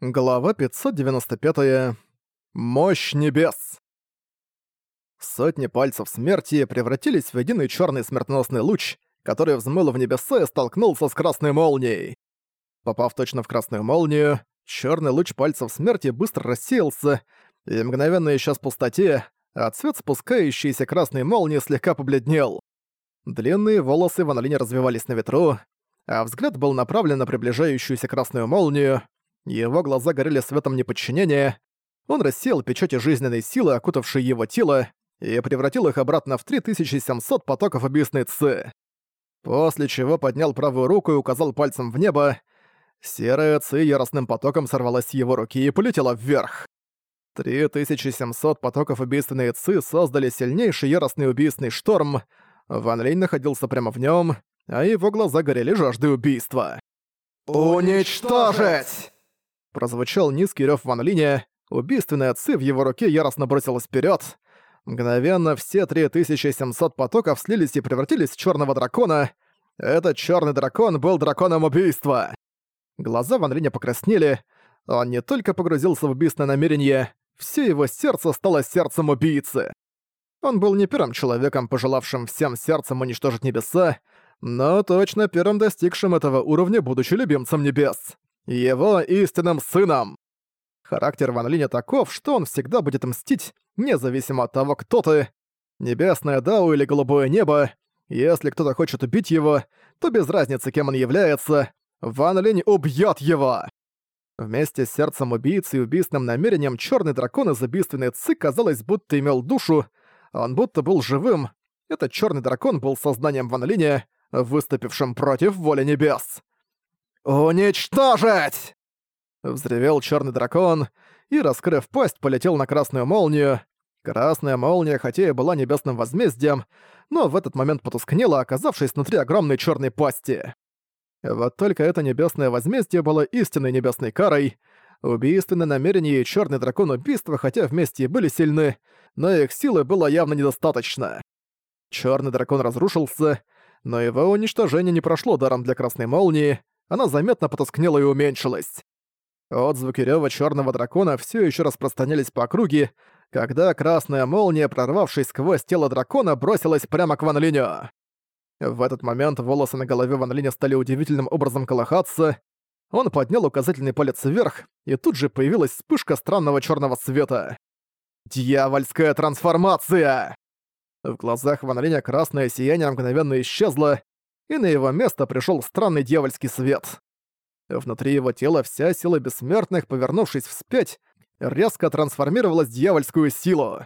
Глава 595. Мощь небес. Сотни пальцев смерти превратились в единый черный смертоносный луч, который взмыл в небеса и столкнулся с красной молнией. Попав точно в красную молнию, черный луч пальцев смерти быстро рассеялся и мгновенно исчез в пустоте, а цвет спускающейся красной молнии слегка побледнел. Длинные волосы в Аналине развивались на ветру, а взгляд был направлен на приближающуюся красную молнию, его глаза горели светом неподчинения. Он рассеял печати жизненной силы, окутавшей его тело, и превратил их обратно в 3700 потоков убийственной ци. После чего поднял правую руку и указал пальцем в небо. Серая ци яростным потоком сорвалась с его руки и полетела вверх. 3700 потоков убийственной ци создали сильнейший яростный убийственный шторм. Ван Линь находился прямо в нем, а его глаза горели жаждой убийства. «Уничтожить!» Прозвучал низкий рёв Ван Линя, убийственная ци в его руке яростно бросилась вперед. Мгновенно все 3700 потоков слились и превратились в черного дракона. Этот черный дракон был драконом убийства. Глаза Ван Линя покраснели. Он не только погрузился в убийственное намерение, все его сердце стало сердцем убийцы. Он был не первым человеком, пожелавшим всем сердцем уничтожить небеса, но точно первым достигшим этого уровня, будучи любимцем небес его истинным сыном. Характер Ван Линя таков, что он всегда будет мстить, независимо от того, кто ты. Небесное Дау или Голубое Небо. Если кто-то хочет убить его, то без разницы, кем он является, Ван Линь убьёт его. Вместе с сердцем убийцы и убийственным намерением черный дракон из убийственной ци, казалось, будто имел душу, он будто был живым. Этот черный дракон был сознанием Ван Линя, выступившим против воли небес. «Уничтожить!» Взревел черный дракон и, раскрыв пасть, полетел на красную молнию. Красная молния, хотя и была небесным возмездием, но в этот момент потускнела, оказавшись внутри огромной черной пасти. Вот только это небесное возмездие было истинной небесной карой. Убийственное намерение и черный дракон убийства, хотя вместе и были сильны, но их силы было явно недостаточно. Черный дракон разрушился, но его уничтожение не прошло даром для красной молнии, она заметно потускнела и уменьшилась. Отзвуки рёва чёрного дракона всё ещё распространялись по округе, когда красная молния, прорвавшись сквозь тело дракона, бросилась прямо к Ван Линю. В этот момент волосы на голове Ван Линя стали удивительным образом колыхаться. Он поднял указательный палец вверх, и тут же появилась вспышка странного чёрного света. «Дьявольская трансформация!» В глазах Ван Линя красное сияние мгновенно исчезло, и на его место пришел странный дьявольский свет. Внутри его тела вся сила бессмертных, повернувшись вспять, резко трансформировалась в дьявольскую силу.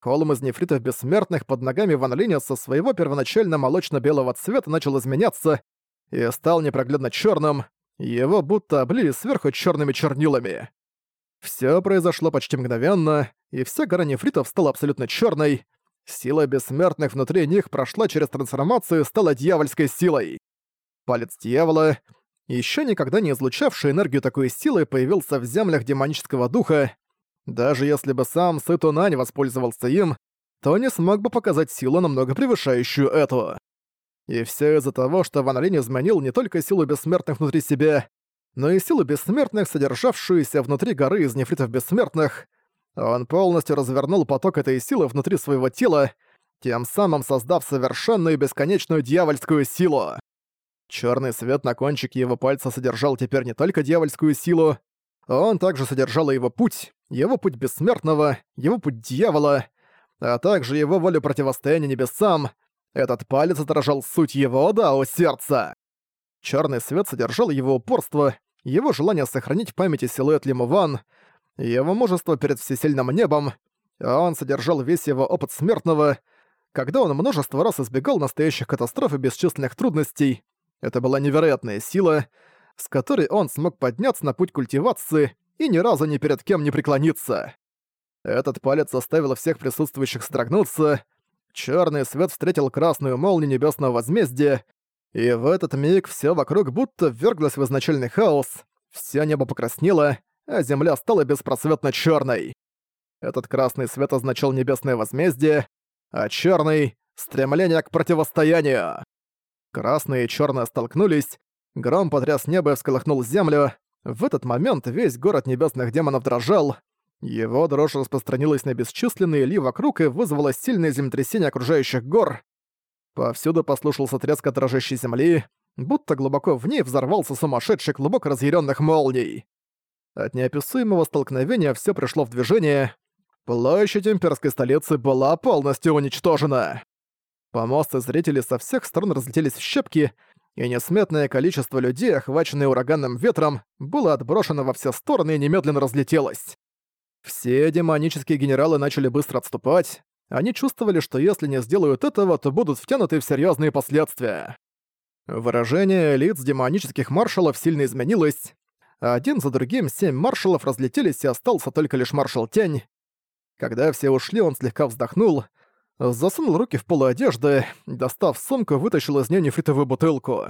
Холм из нефритов бессмертных под ногами Ван Линя со своего первоначально молочно-белого цвета начал изменяться и стал непроглядно черным, его будто облили сверху черными чернилами. Все произошло почти мгновенно, и вся гора нефритов стала абсолютно черной, Сила бессмертных внутри них прошла через трансформацию и стала дьявольской силой. Палец дьявола, еще никогда не излучавший энергию такой силы, появился в землях демонического духа. Даже если бы сам Сытунань воспользовался им, то не смог бы показать силу, намного превышающую эту. И все из-за того, что Ван Линь изменил не только силу бессмертных внутри себя, но и силу бессмертных, содержавшуюся внутри горы из нефритов бессмертных, он полностью развернул поток этой силы внутри своего тела, тем самым создав совершенную бесконечную дьявольскую силу. Черный свет на кончике его пальца содержал теперь не только дьявольскую силу, он также содержал и его путь, его путь бессмертного, его путь дьявола, а также его волю противостояния небесам. Этот палец отражал суть его дао сердца. Черный свет содержал его упорство, его желание сохранить в памяти силуэт Лимуван, его мужество перед всесильным небом, он содержал весь его опыт смертного, когда он множество раз избегал настоящих катастроф и бесчисленных трудностей. Это была невероятная сила, с которой он смог подняться на путь культивации и ни разу ни перед кем не преклониться. Этот палец заставил всех присутствующих строгнуться. Черный свет встретил красную молнию небесного возмездия, и в этот миг все вокруг будто вверглось в изначальный хаос, все небо покраснело, а земля стала беспросветно черной. Этот красный свет означал небесное возмездие, а черный — стремление к противостоянию. Красные и черное столкнулись, гром потряс небо и всколыхнул землю, В этот момент весь город небесных демонов дрожал. Его дрожь распространилась на бесчисленные ли вокруг и вызвала сильное землетрясение окружающих гор. Повсюду послушался треск от дрожащей земли, будто глубоко в ней взорвался сумасшедший клубок разъяренных молний. От неописуемого столкновения все пришло в движение. Площадь имперской столицы была полностью уничтожена. Помосты зрителей со всех сторон разлетелись в щепки, и несметное количество людей, охваченное ураганным ветром, было отброшено во все стороны и немедленно разлетелось. Все демонические генералы начали быстро отступать. Они чувствовали, что если не сделают этого, то будут втянуты в серьезные последствия. Выражение лиц демонических маршалов сильно изменилось. Один за другим семь маршалов разлетелись, и остался только лишь маршал Тень. Когда все ушли, он слегка вздохнул, засунул руки в полу одежды, достав сумку, вытащил из нее нефритовую бутылку.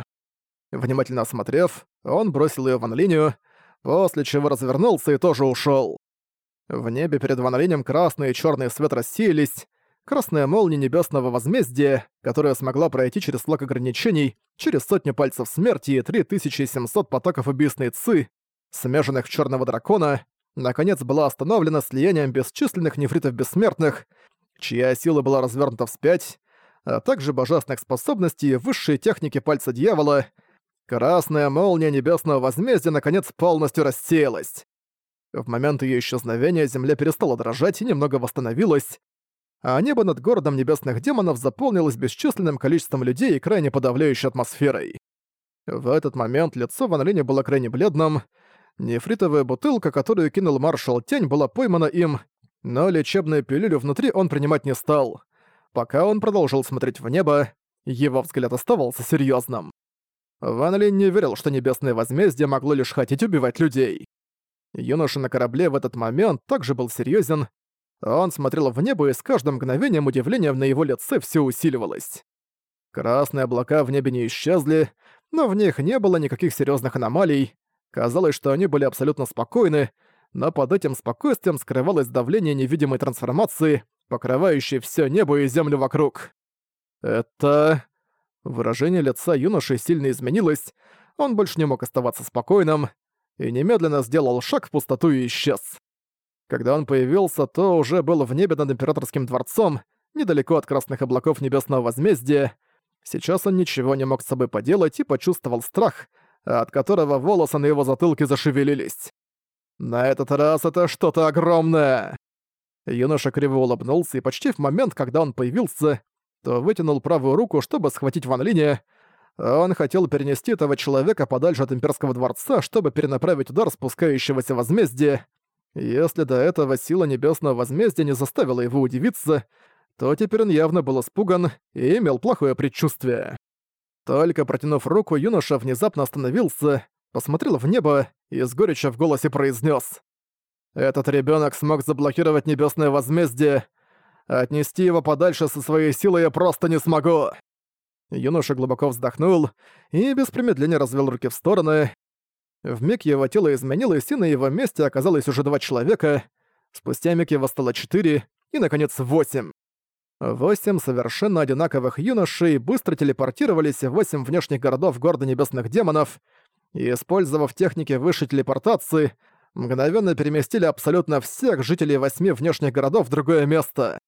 Внимательно осмотрев, он бросил ее в линию, после чего развернулся и тоже ушел. В небе перед Ван Линем красный и черный свет рассеялись, красная молния небесного возмездия, которая смогла пройти через флаг ограничений, через сотню пальцев смерти и 3700 потоков убийственной ци, смеженных в черного дракона, наконец была остановлена слиянием бесчисленных нефритов бессмертных, чья сила была развернута вспять, а также божественных способностей и высшей техники пальца дьявола, красная молния небесного возмездия наконец полностью рассеялась. В момент ее исчезновения земля перестала дрожать и немного восстановилась, а небо над городом небесных демонов заполнилось бесчисленным количеством людей и крайне подавляющей атмосферой. В этот момент лицо Ван Линя было крайне бледным. Нефритовая бутылка, которую кинул маршал Тень, была поймана им, но лечебную пилюлю внутри он принимать не стал. Пока он продолжил смотреть в небо, его взгляд оставался серьезным. Ван Линь не верил, что небесное возмездие могло лишь хотеть убивать людей. Юноша на корабле в этот момент также был серьезен, он смотрел в небо, и с каждым мгновением удивление на его лице все усиливалось. Красные облака в небе не исчезли, но в них не было никаких серьезных аномалий. Казалось, что они были абсолютно спокойны, но под этим спокойствием скрывалось давление невидимой трансформации, покрывающей все небо и землю вокруг. Это... Выражение лица юноши сильно изменилось, он больше не мог оставаться спокойным, и немедленно сделал шаг в пустоту и исчез. Когда он появился, то уже был в небе над Императорским дворцом, недалеко от красных облаков Небесного Возмездия. Сейчас он ничего не мог с собой поделать и почувствовал страх, от которого волосы на его затылке зашевелились. На этот раз это что-то огромное. Юноша криво улыбнулся, и почти в момент, когда он появился, то вытянул правую руку, чтобы схватить Ван Линя. Он хотел перенести этого человека подальше от Имперского дворца, чтобы перенаправить удар спускающегося возмездия, если до этого сила Небесного Возмездия не заставила его удивиться, то теперь он явно был испуган и имел плохое предчувствие. Только протянув руку, юноша внезапно остановился, посмотрел в небо и с горечью в голосе произнес: «Этот ребенок смог заблокировать Небесное Возмездие. Отнести его подальше со своей силой я просто не смогу». Юноша глубоко вздохнул и без промедления развел руки в стороны, Вмиг его тело изменилось, и на его месте оказалось уже два человека. Спустя миг его стало четыре, и, наконец, восемь. Восемь совершенно одинаковых юношей быстро телепортировались в восемь внешних городов города небесных демонов и, использовав техники высшей телепортации, мгновенно переместили абсолютно всех жителей восьми внешних городов в другое место.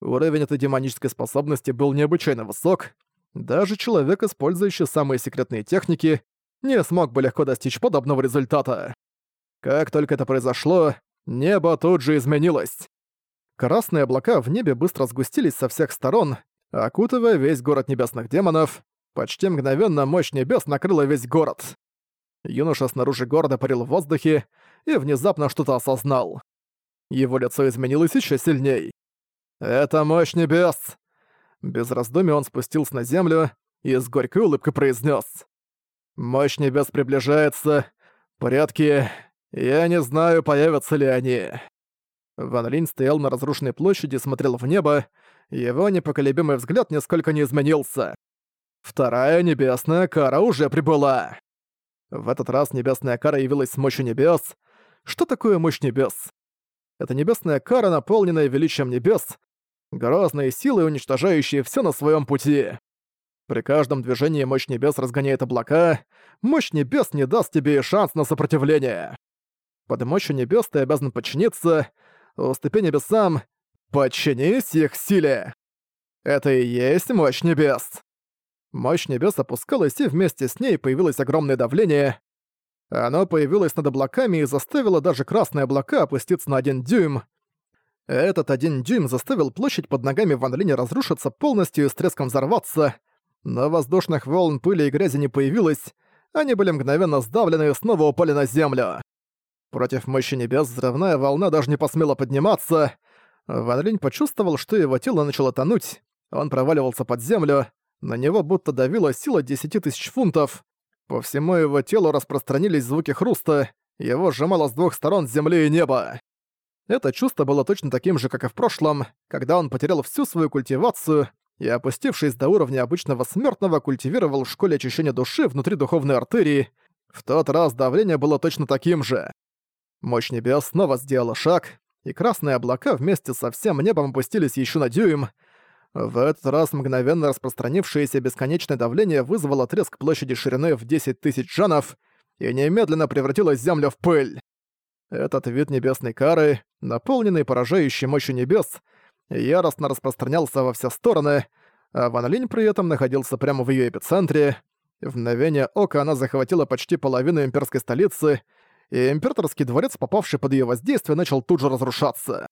Уровень этой демонической способности был необычайно высок. Даже человек, использующий самые секретные техники, не смог бы легко достичь подобного результата. Как только это произошло, небо тут же изменилось. Красные облака в небе быстро сгустились со всех сторон, окутывая весь город небесных демонов. Почти мгновенно мощь небес накрыла весь город. Юноша снаружи города парил в воздухе и внезапно что-то осознал. Его лицо изменилось еще сильней. «Это мощь небес!» Без раздумий он спустился на землю и с горькой улыбкой произнес: Мощь небес приближается. Порядки... Я не знаю, появятся ли они. Ван Линь стоял на разрушенной площади и смотрел в небо. Его непоколебимый взгляд нисколько не изменился. Вторая небесная кара уже прибыла. В этот раз небесная кара явилась с мощью небес. Что такое мощь небес? Это небесная кара, наполненная величием небес, грозные силы, уничтожающие все на своем пути. При каждом движении мощь небес разгоняет облака, мощь небес не даст тебе и шанс на сопротивление. Под мощью небес ты обязан подчиниться, уступи небесам, подчинись их силе. Это и есть мощь небес. Мощь небес опускалась, и вместе с ней появилось огромное давление. Оно появилось над облаками и заставило даже красные облака опуститься на один дюйм. Этот один дюйм заставил площадь под ногами Ван Линя разрушиться полностью и с треском взорваться, но воздушных волн пыли и грязи не появилось, они были мгновенно сдавлены и снова упали на землю. Против мощи небес взрывная волна даже не посмела подниматься. Ван Линь почувствовал, что его тело начало тонуть, он проваливался под землю, на него будто давила сила десяти тысяч фунтов. По всему его телу распространились звуки хруста, его сжимало с двух сторон земли и неба. Это чувство было точно таким же, как и в прошлом, когда он потерял всю свою культивацию и, опустившись до уровня обычного смертного, культивировал в школе очищения души внутри духовной артерии. В тот раз давление было точно таким же. Мощь небес снова сделала шаг, и красные облака вместе со всем небом опустились еще на дюйм, в этот раз мгновенно распространившееся бесконечное давление вызвало треск площади ширины в 10 тысяч джанов и немедленно превратило землю в пыль. Этот вид небесной кары, наполненный поражающей мощью небес, яростно распространялся во все стороны, а Ван Линь при этом находился прямо в ее эпицентре. В мгновение ока она захватила почти половину имперской столицы, и императорский дворец, попавший под ее воздействие, начал тут же разрушаться.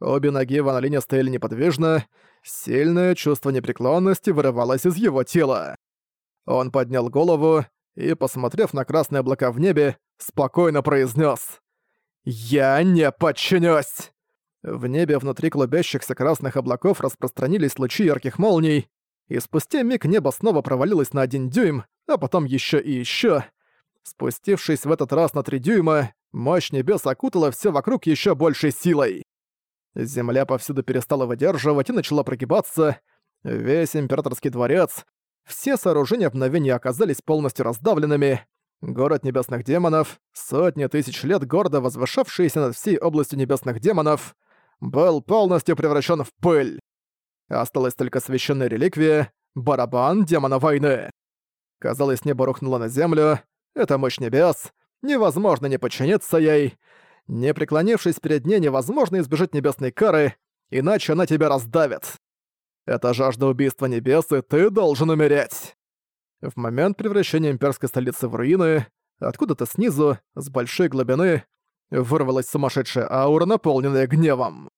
Обе ноги Ван Линя стояли неподвижно, сильное чувство непреклонности вырывалось из его тела. Он поднял голову и, посмотрев на красные облака в небе, спокойно произнес: «Я не подчинюсь!» В небе внутри клубящихся красных облаков распространились лучи ярких молний, и спустя миг небо снова провалилось на один дюйм, а потом еще и еще. Спустившись в этот раз на три дюйма, мощь небес окутала все вокруг еще большей силой. Земля повсюду перестала выдерживать и начала прогибаться. Весь императорский дворец, все сооружения в мгновение оказались полностью раздавленными. Город небесных демонов, сотни тысяч лет гордо возвышавшийся над всей областью небесных демонов, был полностью превращен в пыль. Осталась только священная реликвия — барабан демона войны. Казалось, небо рухнуло на землю. Это мощь небес. Невозможно не подчиниться ей. Не преклонившись перед ней, невозможно избежать небесной кары, иначе она тебя раздавит. Это жажда убийства небес, и ты должен умереть. В момент превращения имперской столицы в руины, откуда-то снизу, с большой глубины, вырвалась сумасшедшая аура, наполненная гневом.